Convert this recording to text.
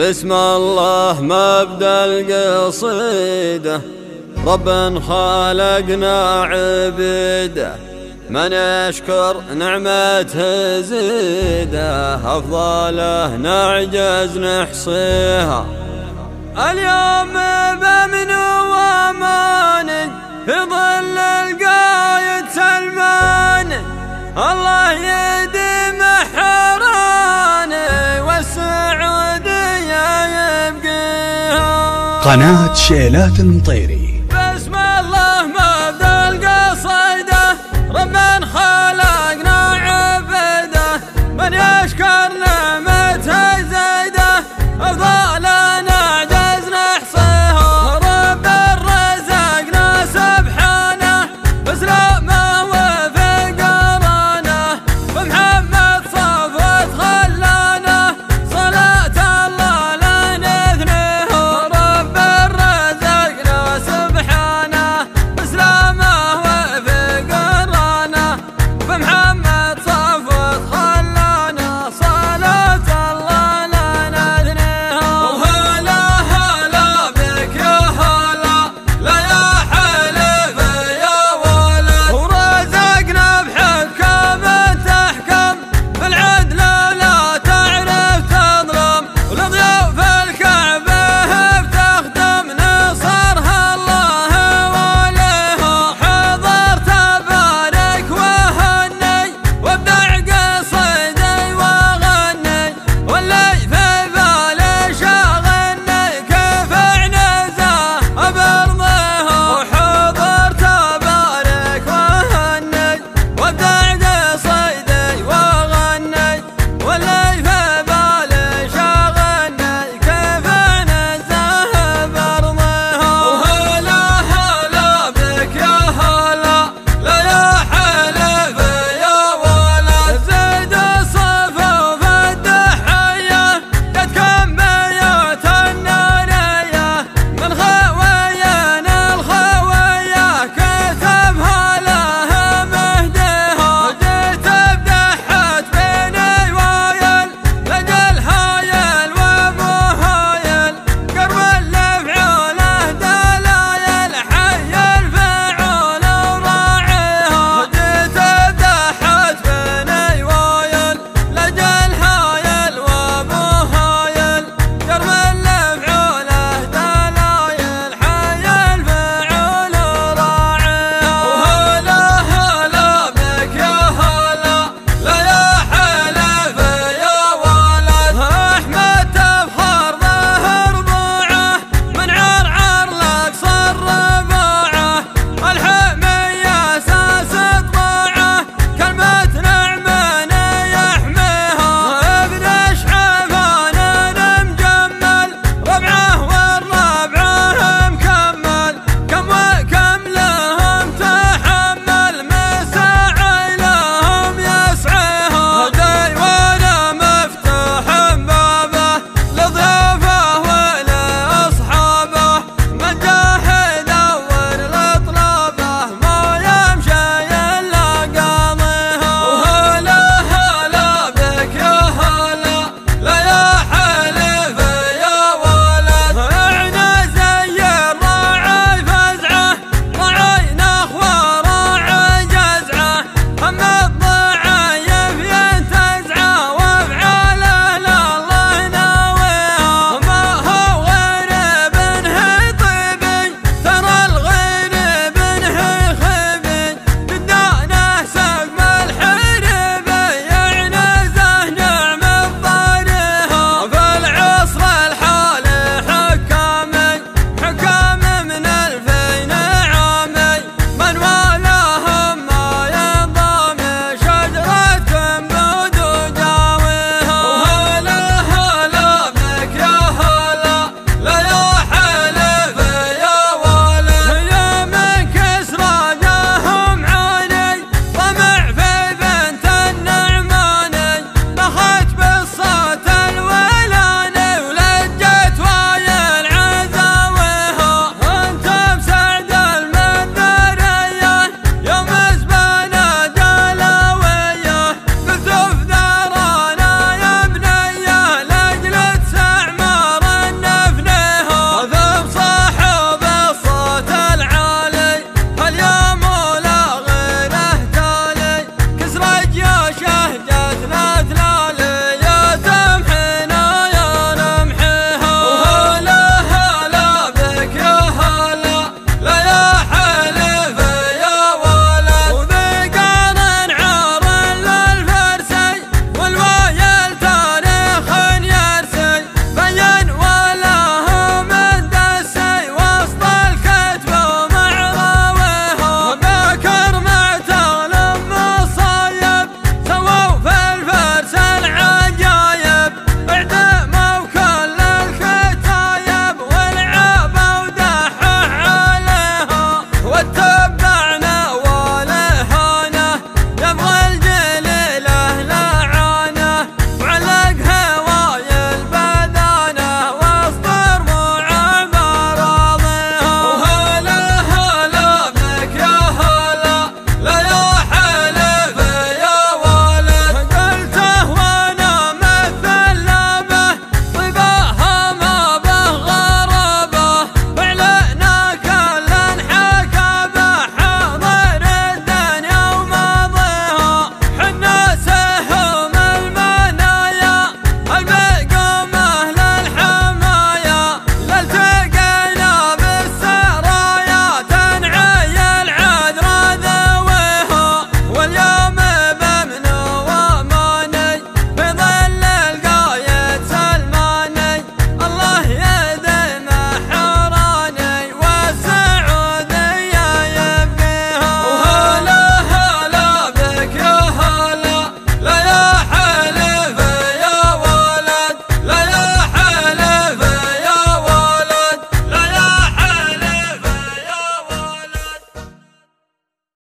بسم الله مبدأ القصيده رب خالقنا عبيده من يشكر نعمته زيده أفضله نعجز نحصيها. اليوم بمن ومان في ظل القايد قناة شيلات المطيري.